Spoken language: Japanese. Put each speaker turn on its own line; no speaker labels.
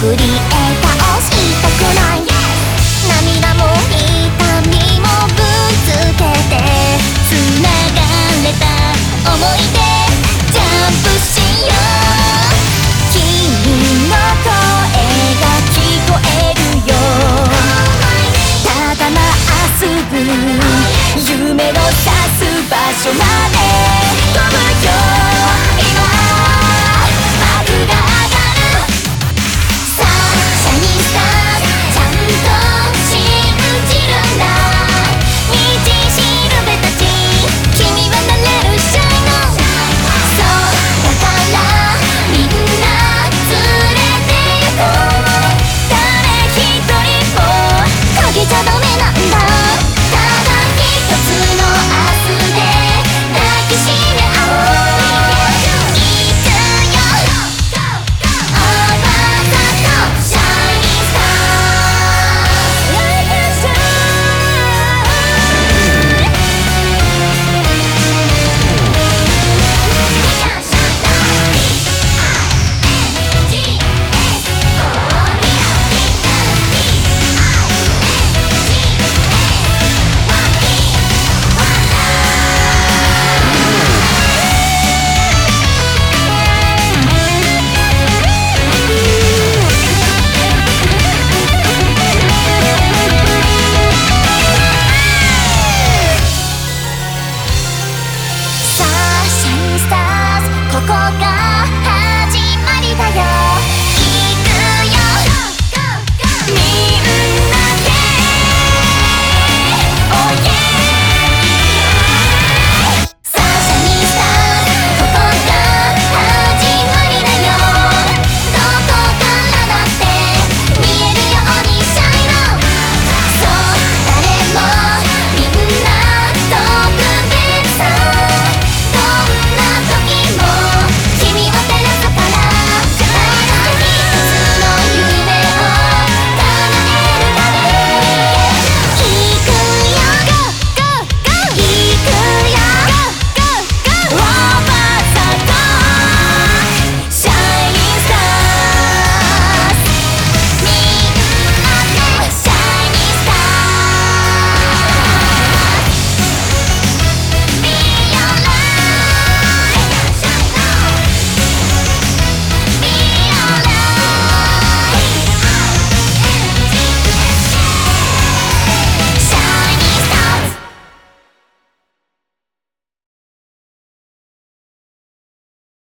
クリエイターをしたくない。涙も痛みもぶつけて繋がれた思い出。ジャンプしよう。君の声が聞こえるよ。ただまっすぐ夢の指す場所まで。